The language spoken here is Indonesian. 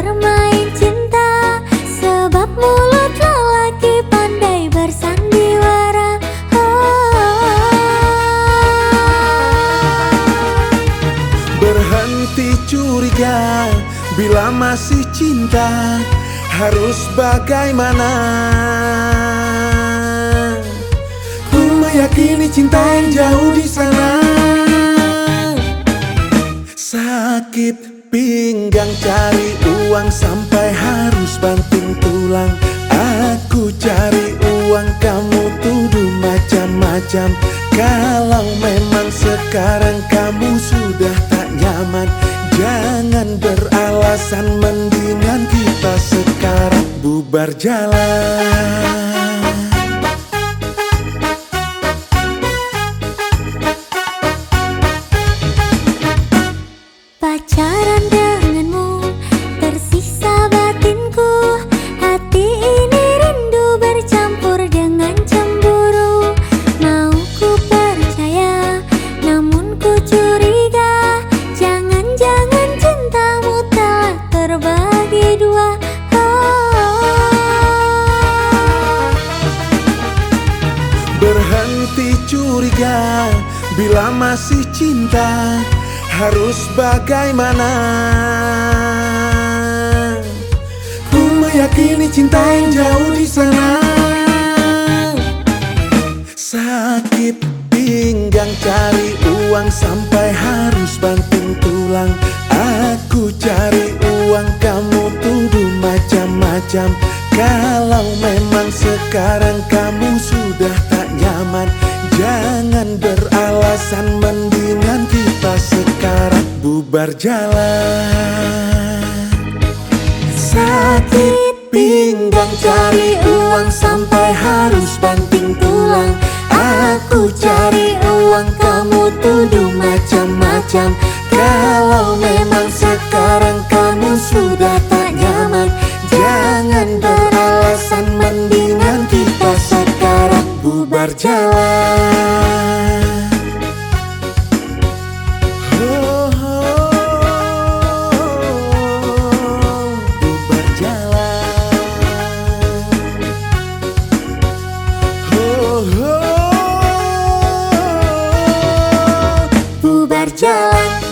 bermain cinta Sebab mulut lelaki pandai bersandiwara. Berhenti curiga bila masih cinta harus bagaimana Ku meyakini cinta yang jauh di sana Sakit pilih pinggang cari uang sampai harus banting tulang. Aku cari uang kamu tuduh macam-macam. Kalau memang sekarang kamu sudah tak nyaman Jangan beralasan mendingan kita sekarang bubar jalan. Pacaran denganmu curiga. Bila masih cinta harus bagaimana? Ku meyakini cinta yang jauh di sana. Sakit pinggang cari uang sampai harus banting tulang. Aku cari uang kamu tuduh macam-macam. Kalau memang sekarang kamu sudah nyaman Jangan beralasan mendingan kita sekarang bubar jalan. Sakit pinggang cari uang sampai harus banting tulang. Aku cari uang kamu tuduh macam-macam. Kalau memang sekarang kamu sudah tak nyaman Jangan beralasan mendingan kita sekarang bubar jalan oh, Bubar jalan